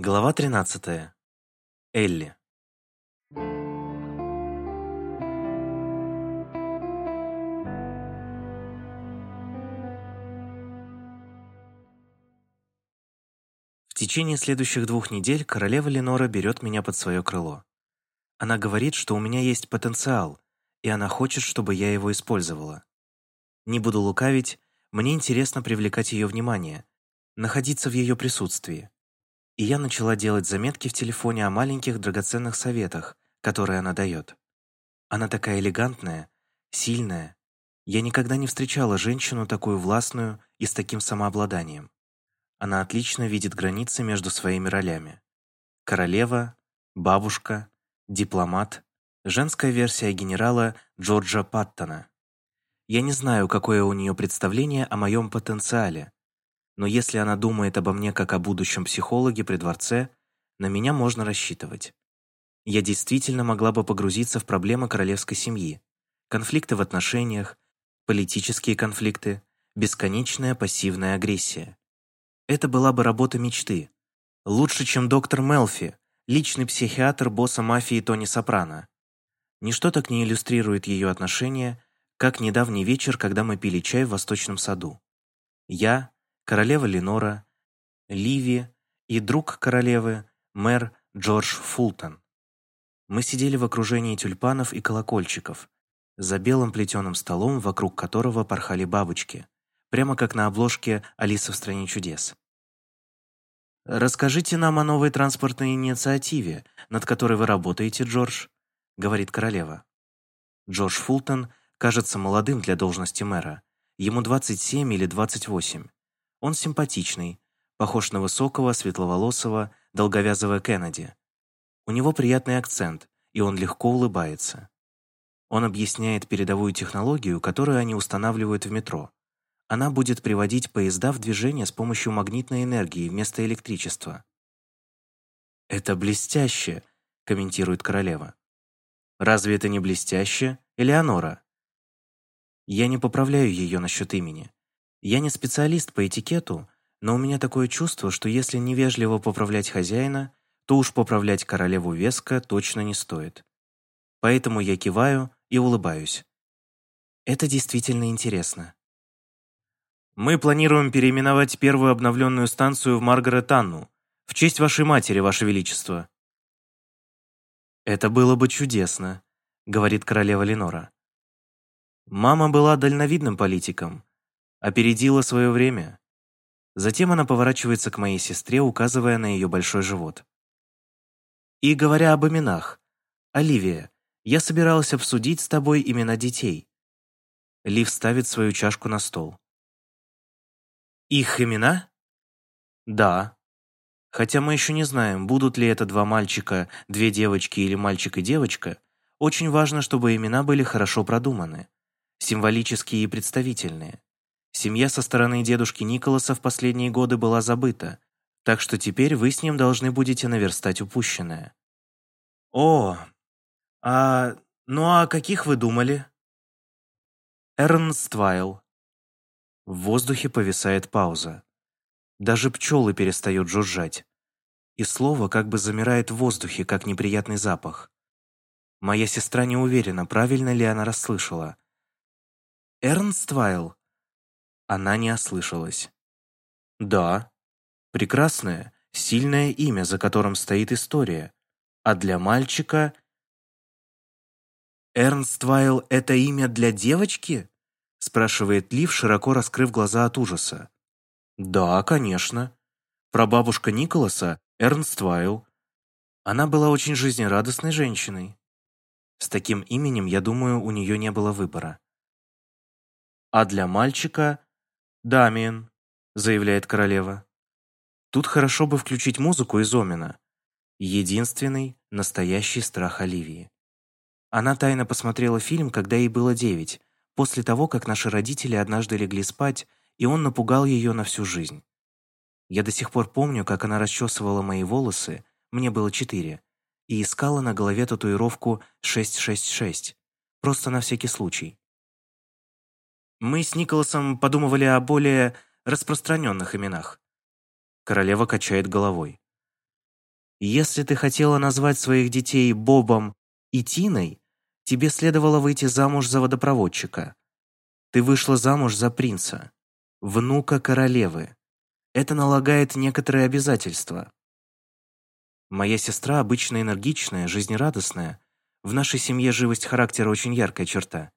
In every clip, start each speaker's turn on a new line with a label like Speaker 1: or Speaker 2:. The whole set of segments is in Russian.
Speaker 1: Глава 13. Элли. В течение следующих двух недель королева Ленора берет меня под свое крыло. Она говорит, что у меня есть потенциал, и она хочет, чтобы я его использовала. Не буду лукавить, мне интересно привлекать ее внимание, находиться в ее присутствии и я начала делать заметки в телефоне о маленьких драгоценных советах, которые она дает. Она такая элегантная, сильная. Я никогда не встречала женщину такую властную и с таким самообладанием. Она отлично видит границы между своими ролями. Королева, бабушка, дипломат, женская версия генерала Джорджа Паттона. Я не знаю, какое у нее представление о моем потенциале, но если она думает обо мне как о будущем психологе при дворце, на меня можно рассчитывать. Я действительно могла бы погрузиться в проблемы королевской семьи, конфликты в отношениях, политические конфликты, бесконечная пассивная агрессия. Это была бы работа мечты. Лучше, чем доктор Мелфи, личный психиатр босса мафии Тони Сопрано. Ничто так не иллюстрирует ее отношения, как недавний вечер, когда мы пили чай в Восточном саду. Я, королева Ленора, Ливи и друг королевы, мэр Джордж Фултон. Мы сидели в окружении тюльпанов и колокольчиков, за белым плетеным столом, вокруг которого порхали бабочки, прямо как на обложке «Алиса в стране чудес». «Расскажите нам о новой транспортной инициативе, над которой вы работаете, Джордж», — говорит королева. Джордж Фултон кажется молодым для должности мэра. Ему 27 или 28. Он симпатичный, похож на высокого, светловолосого, долговязого Кеннеди. У него приятный акцент, и он легко улыбается. Он объясняет передовую технологию, которую они устанавливают в метро. Она будет приводить поезда в движение с помощью магнитной энергии вместо электричества. «Это блестяще», — комментирует королева. «Разве это не блестяще, Элеонора?» Я не поправляю ее насчет имени. Я не специалист по этикету, но у меня такое чувство, что если невежливо поправлять хозяина, то уж поправлять королеву Веска точно не стоит. Поэтому я киваю и улыбаюсь. Это действительно интересно. Мы планируем переименовать первую обновленную станцию в Маргаретанну в честь вашей матери, ваше величество. Это было бы чудесно, говорит королева Ленора. Мама была дальновидным политиком, Опередила свое время. Затем она поворачивается к моей сестре, указывая на ее большой живот. И говоря об именах, Оливия, я собиралась обсудить с тобой имена детей. Лив ставит свою чашку на стол. Их имена? Да. Хотя мы еще не знаем, будут ли это два мальчика, две девочки или мальчик и девочка, очень важно, чтобы имена были хорошо продуманы, символические и представительные. Семья со стороны дедушки Николаса в последние годы была забыта, так что теперь вы с ним должны будете наверстать упущенное. О, а... ну а каких вы думали? Эрнст Вайл. В воздухе повисает пауза. Даже пчелы перестают жужжать. И слово как бы замирает в воздухе, как неприятный запах. Моя сестра не уверена, правильно ли она расслышала. «Эрнст Вайл?» Она не ослышалась. Да, прекрасное, сильное имя, за которым стоит история. А для мальчика... «Эрнст Вайл — это имя для девочки?» спрашивает Лив, широко раскрыв глаза от ужаса. «Да, конечно. Прабабушка Николаса — Эрнст Вайл. Она была очень жизнерадостной женщиной. С таким именем, я думаю, у нее не было выбора. А для мальчика «Дамиен», — заявляет королева. Тут хорошо бы включить музыку из Омена. Единственный, настоящий страх Оливии. Она тайно посмотрела фильм, когда ей было девять, после того, как наши родители однажды легли спать, и он напугал ее на всю жизнь. Я до сих пор помню, как она расчесывала мои волосы, мне было четыре, и искала на голове татуировку 666, просто на всякий случай. Мы с Николасом подумывали о более распространенных именах. Королева качает головой. Если ты хотела назвать своих детей Бобом и Тиной, тебе следовало выйти замуж за водопроводчика. Ты вышла замуж за принца, внука королевы. Это налагает некоторые обязательства. Моя сестра обычно энергичная, жизнерадостная. В нашей семье живость характера очень яркая черта.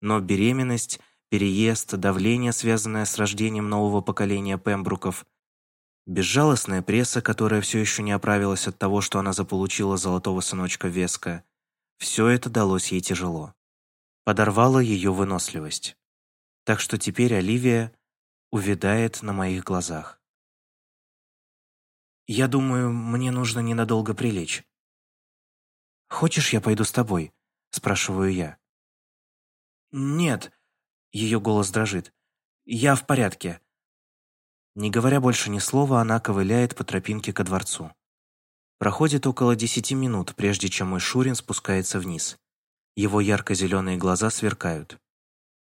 Speaker 1: Но беременность, переезд, давление, связанное с рождением нового поколения Пембруков, безжалостная пресса, которая все еще не оправилась от того, что она заполучила золотого сыночка Веска, все это далось ей тяжело. Подорвало ее выносливость. Так что теперь Оливия увядает на моих глазах. Я думаю, мне нужно ненадолго прилечь. «Хочешь, я пойду с тобой?» — спрашиваю я. «Нет», — ее голос дрожит. «Я в порядке». Не говоря больше ни слова, она ковыляет по тропинке ко дворцу. Проходит около десяти минут, прежде чем мой Шурин спускается вниз. Его ярко-зеленые глаза сверкают.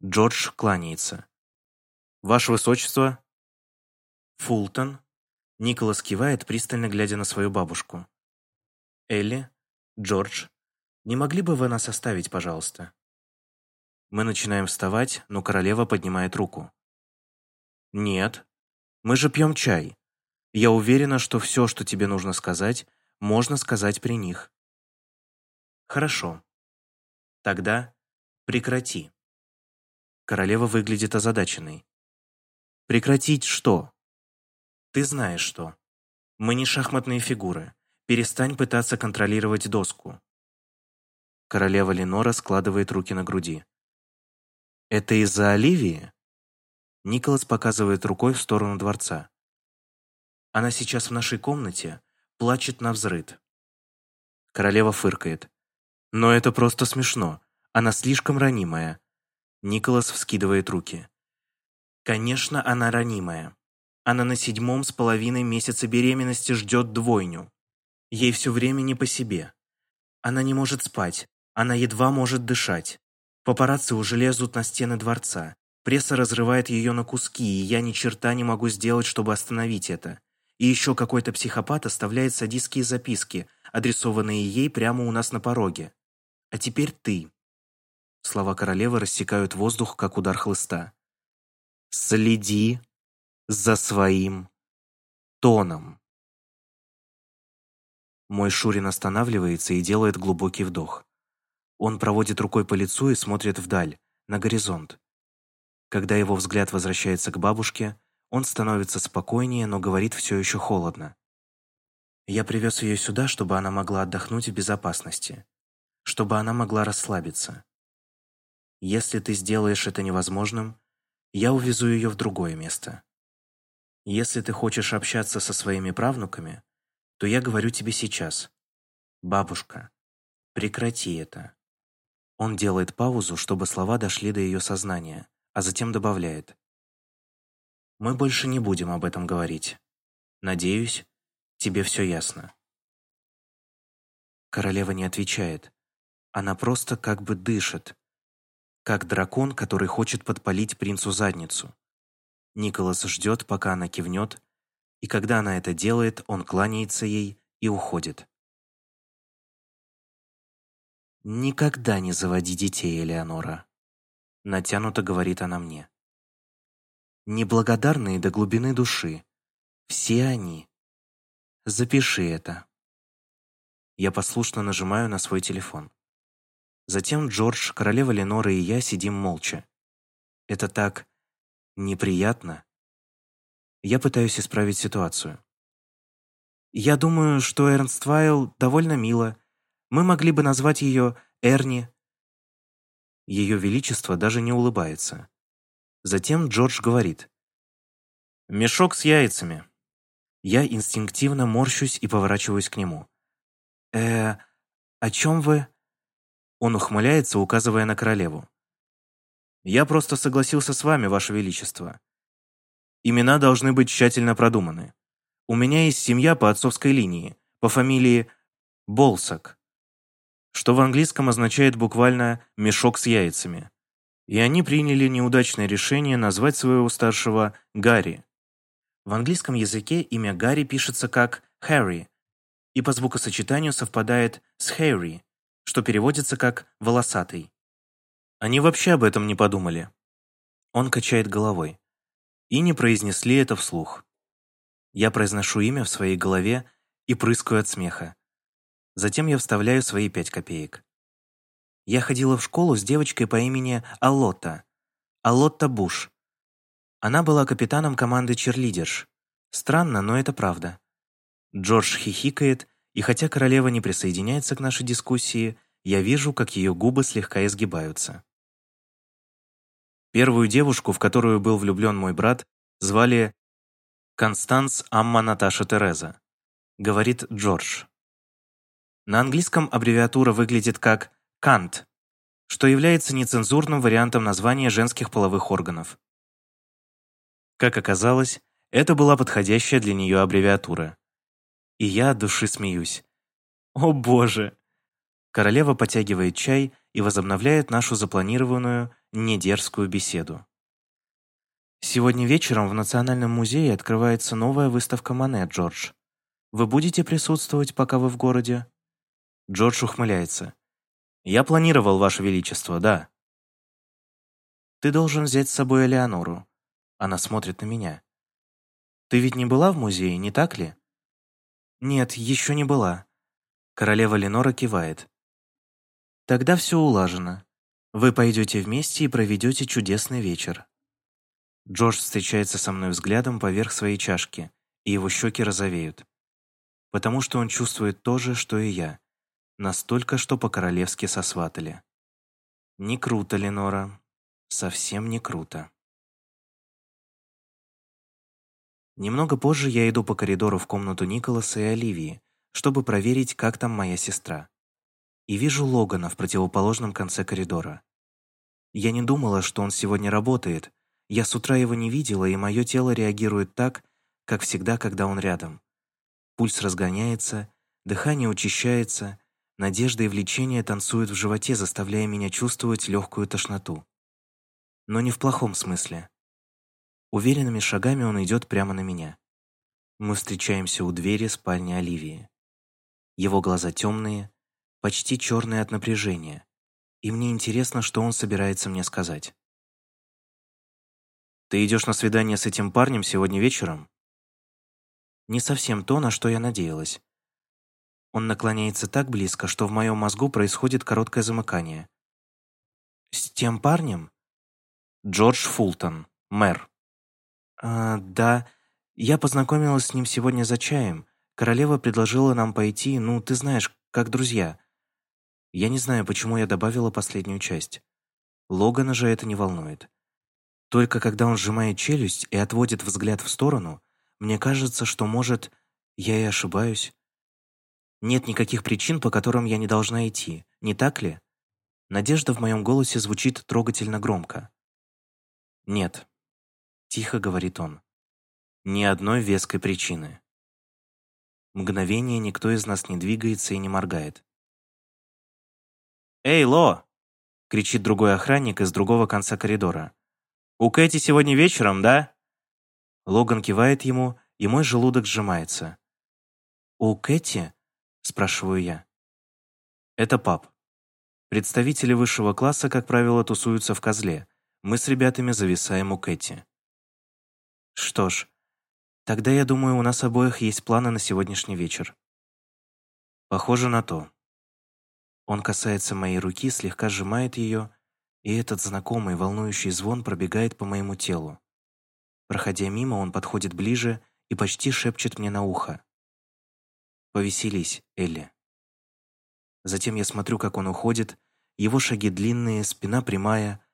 Speaker 1: Джордж кланяется. «Ваше Высочество?» «Фултон?» Николас кивает, пристально глядя на свою бабушку. «Элли? Джордж? Не могли бы вы нас оставить, пожалуйста?» Мы начинаем вставать, но королева поднимает руку. «Нет. Мы же пьем чай. Я уверена, что все, что тебе нужно сказать, можно сказать при них». «Хорошо. Тогда прекрати». Королева выглядит озадаченной. «Прекратить что?» Ты знаешь что. Мы не шахматные фигуры. Перестань пытаться контролировать доску. Королева Ленора складывает руки на груди. «Это из-за Оливии?» Николас показывает рукой в сторону дворца. «Она сейчас в нашей комнате, плачет на взрыд». Королева фыркает. «Но это просто смешно. Она слишком ранимая». Николас вскидывает руки. «Конечно, она ранимая. Она на седьмом с половиной месяце беременности ждет двойню. Ей все время не по себе. Она не может спать, она едва может дышать. Папарацци уже лезут на стены дворца. Пресса разрывает ее на куски, и я ни черта не могу сделать, чтобы остановить это. И еще какой-то психопат оставляет садистские записки, адресованные ей прямо у нас на пороге. А теперь ты. Слова королевы рассекают воздух, как удар хлыста. «Следи за своим тоном. Мой Шурин останавливается и делает глубокий вдох. Он проводит рукой по лицу и смотрит вдаль, на горизонт. Когда его взгляд возвращается к бабушке, он становится спокойнее, но говорит все еще холодно. «Я привез ее сюда, чтобы она могла отдохнуть в безопасности, чтобы она могла расслабиться. Если ты сделаешь это невозможным, я увезу ее в другое место. Если ты хочешь общаться со своими правнуками, то я говорю тебе сейчас. Бабушка, прекрати это. Он делает паузу, чтобы слова дошли до ее сознания, а затем добавляет. Мы больше не будем об этом говорить. Надеюсь, тебе все ясно. Королева не отвечает. Она просто как бы дышит, как дракон, который хочет подпалить принцу задницу. Николас ждет, пока она кивнет, и когда она это делает, он кланяется ей и уходит. «Никогда не заводи детей, Элеонора», — натянуто говорит она мне. «Неблагодарные до глубины души. Все они. Запиши это». Я послушно нажимаю на свой телефон. Затем Джордж, королева Ленора и я сидим молча. Это так неприятно. Я пытаюсь исправить ситуацию. Я думаю, что Эрнст Вайл довольно мило. Мы могли бы назвать ее Эрни. Ее Величество даже не улыбается. Затем Джордж говорит. «Мешок с яйцами». Я инстинктивно морщусь и поворачиваюсь к нему. «Э, о чем вы?» Он ухмыляется, указывая на королеву. Я просто согласился с вами, Ваше Величество. Имена должны быть тщательно продуманы. У меня есть семья по отцовской линии, по фамилии Болсак, что в английском означает буквально «мешок с яйцами». И они приняли неудачное решение назвать своего старшего Гарри. В английском языке имя Гарри пишется как Harry, и по звукосочетанию совпадает с hairy, что переводится как «волосатый». Они вообще об этом не подумали. Он качает головой. И не произнесли это вслух. Я произношу имя в своей голове и прыскаю от смеха. Затем я вставляю свои пять копеек. Я ходила в школу с девочкой по имени Аллотта. Аллотта Буш. Она была капитаном команды черлидерш. Странно, но это правда. Джордж хихикает, и хотя королева не присоединяется к нашей дискуссии, я вижу, как ее губы слегка изгибаются. Первую девушку, в которую был влюблен мой брат, звали Констанс Амма Наташа Тереза, говорит Джордж. На английском аббревиатура выглядит как «кант», что является нецензурным вариантом названия женских половых органов. Как оказалось, это была подходящая для нее аббревиатура. И я от души смеюсь. О боже! Королева потягивает чай и возобновляет нашу запланированную, недерзкую беседу. Сегодня вечером в Национальном музее открывается новая выставка Мане, Джордж. Вы будете присутствовать, пока вы в городе? Джордж ухмыляется. Я планировал, Ваше Величество, да. Ты должен взять с собой Элеонору. Она смотрит на меня. Ты ведь не была в музее, не так ли? Нет, еще не была. Королева Ленора кивает. Тогда все улажено. Вы пойдете вместе и проведете чудесный вечер. Джордж встречается со мной взглядом поверх своей чашки, и его щеки розовеют. Потому что он чувствует то же, что и я. Настолько, что по-королевски сосватали. Не круто, Ленора. Совсем не круто. Немного позже я иду по коридору в комнату Николаса и Оливии, чтобы проверить, как там моя сестра. И вижу Логана в противоположном конце коридора. Я не думала, что он сегодня работает. Я с утра его не видела, и мое тело реагирует так, как всегда, когда он рядом. Пульс разгоняется, дыхание учащается, надежда и влечение танцуют в животе, заставляя меня чувствовать легкую тошноту. Но не в плохом смысле. Уверенными шагами он идет прямо на меня. Мы встречаемся у двери спальни Оливии. Его глаза темные, почти черные от напряжения, и мне интересно, что он собирается мне сказать. «Ты идешь на свидание с этим парнем сегодня вечером?» Не совсем то, на что я надеялась. Он наклоняется так близко, что в моем мозгу происходит короткое замыкание. «С тем парнем?» «Джордж Фултон, мэр». «А, да, я познакомилась с ним сегодня за чаем. Королева предложила нам пойти, ну, ты знаешь, как друзья. Я не знаю, почему я добавила последнюю часть. Логана же это не волнует. Только когда он сжимает челюсть и отводит взгляд в сторону, мне кажется, что, может, я и ошибаюсь. Нет никаких причин, по которым я не должна идти, не так ли? Надежда в моем голосе звучит трогательно громко. «Нет», — тихо говорит он, — «ни одной веской причины». Мгновение никто из нас не двигается и не моргает. «Эй, Ло!» — кричит другой охранник из другого конца коридора. «У Кэти сегодня вечером, да?» Логан кивает ему, и мой желудок сжимается. «У Кэти?» — спрашиваю я. «Это пап. Представители высшего класса, как правило, тусуются в козле. Мы с ребятами зависаем у Кэти». «Что ж, тогда, я думаю, у нас обоих есть планы на сегодняшний вечер». «Похоже на то», он касается моей руки, слегка сжимает ее, и этот знакомый волнующий звон пробегает по моему телу. Проходя мимо, он подходит ближе и почти шепчет мне на ухо. «Повеселись, Элли». Затем я смотрю, как он уходит, его шаги длинные, спина прямая,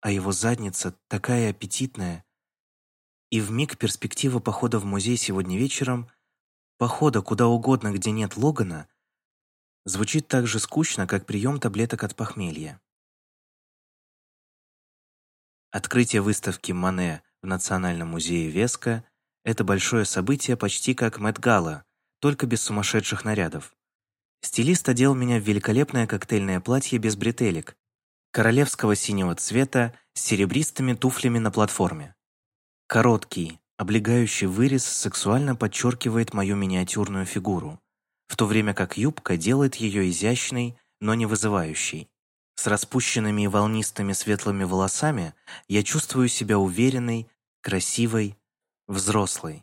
Speaker 1: а его задница такая аппетитная. И в миг перспектива похода в музей сегодня вечером, похода куда угодно, где нет Логана, Звучит так же скучно, как прием таблеток от похмелья. Открытие выставки Мане в Национальном музее Веска – это большое событие почти как Мэтт Гала, только без сумасшедших нарядов. Стилист одел меня в великолепное коктейльное платье без бретелек, королевского синего цвета с серебристыми туфлями на платформе. Короткий, облегающий вырез сексуально подчеркивает мою миниатюрную фигуру в то время как юбка делает ее изящной, но не вызывающей. С распущенными и волнистыми светлыми волосами я чувствую себя уверенной, красивой, взрослой.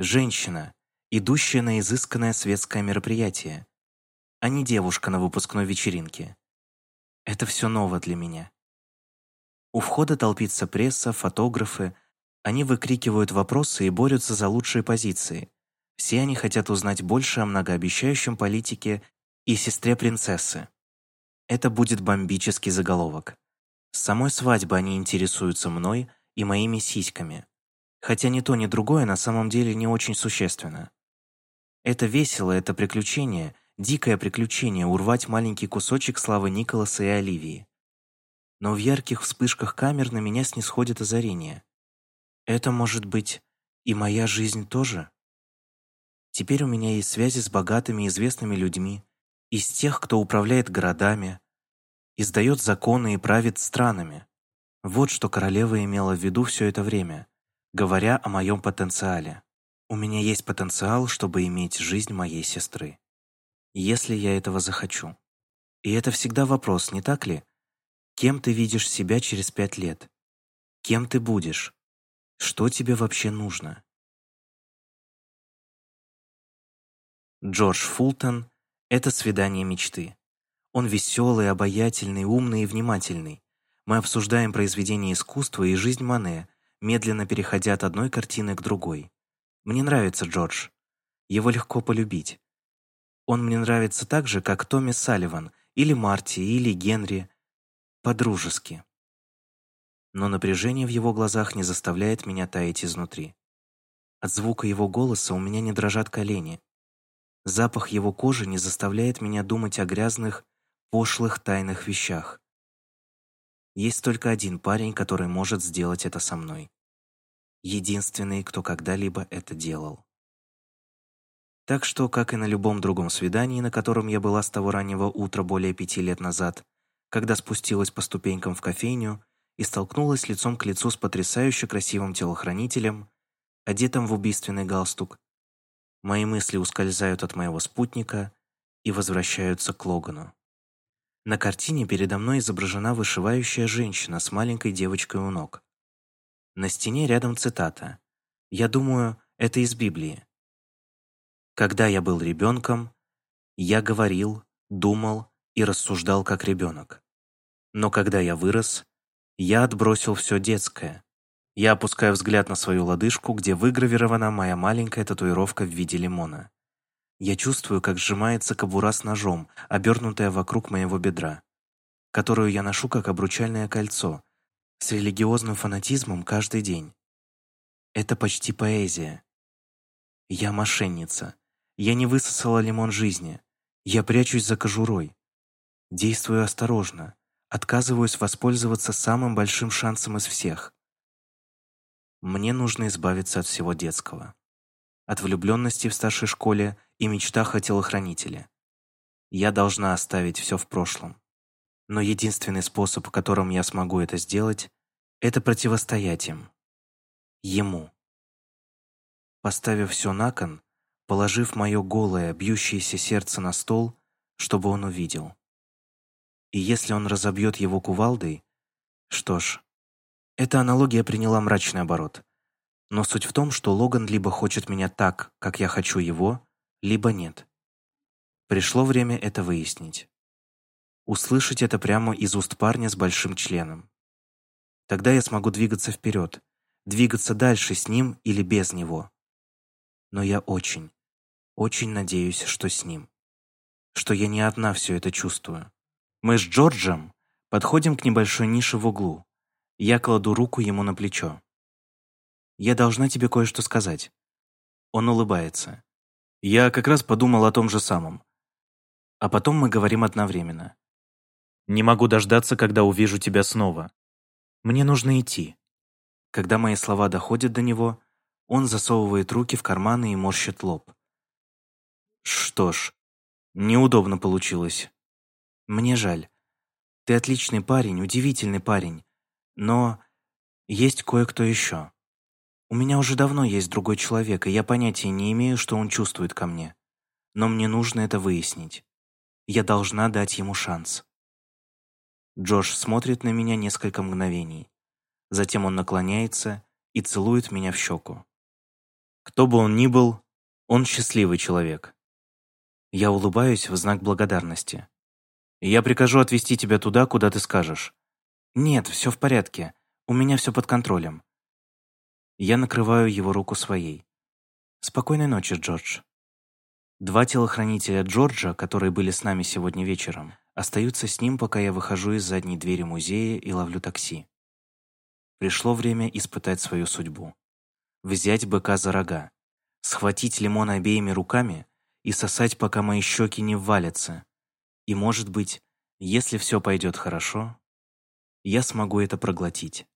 Speaker 1: Женщина, идущая на изысканное светское мероприятие, а не девушка на выпускной вечеринке. Это все ново для меня. У входа толпится пресса, фотографы. Они выкрикивают вопросы и борются за лучшие позиции. Все они хотят узнать больше о многообещающем политике и сестре принцессы. Это будет бомбический заголовок. С самой свадьбы они интересуются мной и моими сиськами. Хотя ни то, ни другое на самом деле не очень существенно. Это весело, это приключение, дикое приключение урвать маленький кусочек славы Николаса и Оливии но в ярких вспышках камер на меня снисходит озарение. Это может быть и моя жизнь тоже? Теперь у меня есть связи с богатыми известными людьми, из тех, кто управляет городами, издает законы и правит странами. Вот что королева имела в виду все это время, говоря о моем потенциале. У меня есть потенциал, чтобы иметь жизнь моей сестры. Если я этого захочу. И это всегда вопрос, не так ли? Кем ты видишь себя через пять лет? Кем ты будешь? Что тебе вообще нужно? Джордж Фултон — это свидание мечты. Он веселый, обаятельный, умный и внимательный. Мы обсуждаем произведения искусства и жизнь Мане, медленно переходя от одной картины к другой. Мне нравится Джордж. Его легко полюбить. Он мне нравится так же, как Томми Салливан, или Марти, или Генри, по-дружески. Но напряжение в его глазах не заставляет меня таять изнутри. От звука его голоса у меня не дрожат колени. Запах его кожи не заставляет меня думать о грязных, пошлых тайных вещах. Есть только один парень, который может сделать это со мной. Единственный, кто когда-либо это делал. Так что, как и на любом другом свидании, на котором я была с того раннего утра более пяти лет назад, когда спустилась по ступенькам в кофейню и столкнулась лицом к лицу с потрясающе красивым телохранителем, одетым в убийственный галстук. Мои мысли ускользают от моего спутника и возвращаются к Логану. На картине передо мной изображена вышивающая женщина с маленькой девочкой у ног. На стене рядом цитата. Я думаю, это из Библии. «Когда я был ребенком, я говорил, думал и рассуждал как ребенок. Но когда я вырос, я отбросил все детское. Я опускаю взгляд на свою лодыжку, где выгравирована моя маленькая татуировка в виде лимона. Я чувствую, как сжимается кобура с ножом, обернутая вокруг моего бедра, которую я ношу как обручальное кольцо, с религиозным фанатизмом каждый день. Это почти поэзия. Я мошенница. Я не высосала лимон жизни. Я прячусь за кожурой. Действую осторожно, отказываюсь воспользоваться самым большим шансом из всех. Мне нужно избавиться от всего детского. От влюбленности в старшей школе и мечтах о телохранителе. Я должна оставить все в прошлом. Но единственный способ, которым я смогу это сделать, это противостоять им. Ему. Поставив все на кон, положив мое голое, бьющееся сердце на стол, чтобы он увидел. И если он разобьет его кувалдой... Что ж, эта аналогия приняла мрачный оборот. Но суть в том, что Логан либо хочет меня так, как я хочу его, либо нет. Пришло время это выяснить. Услышать это прямо из уст парня с большим членом. Тогда я смогу двигаться вперед, двигаться дальше с ним или без него. Но я очень, очень надеюсь, что с ним. Что я не одна все это чувствую. Мы с Джорджем подходим к небольшой нише в углу. Я кладу руку ему на плечо. «Я должна тебе кое-что сказать». Он улыбается. «Я как раз подумал о том же самом». А потом мы говорим одновременно. «Не могу дождаться, когда увижу тебя снова. Мне нужно идти». Когда мои слова доходят до него, он засовывает руки в карманы и морщит лоб. Что ж, неудобно получилось. Мне жаль. Ты отличный парень, удивительный парень. Но есть кое-кто еще. У меня уже давно есть другой человек, и я понятия не имею, что он чувствует ко мне. но мне нужно это выяснить. Я должна дать ему шанс. Джош смотрит на меня несколько мгновений. Затем он наклоняется и целует меня в щеку. Кто бы он ни был, он счастливый человек. Я улыбаюсь в знак благодарности. Я прикажу отвезти тебя туда, куда ты скажешь. Нет, все в порядке. У меня все под контролем. Я накрываю его руку своей. Спокойной ночи, Джордж. Два телохранителя Джорджа, которые были с нами сегодня вечером, остаются с ним, пока я выхожу из задней двери музея и ловлю такси. Пришло время испытать свою судьбу. Взять быка за рога, схватить лимон обеими руками и сосать, пока мои щеки не валятся. И, может быть, если все пойдет хорошо, я смогу это проглотить.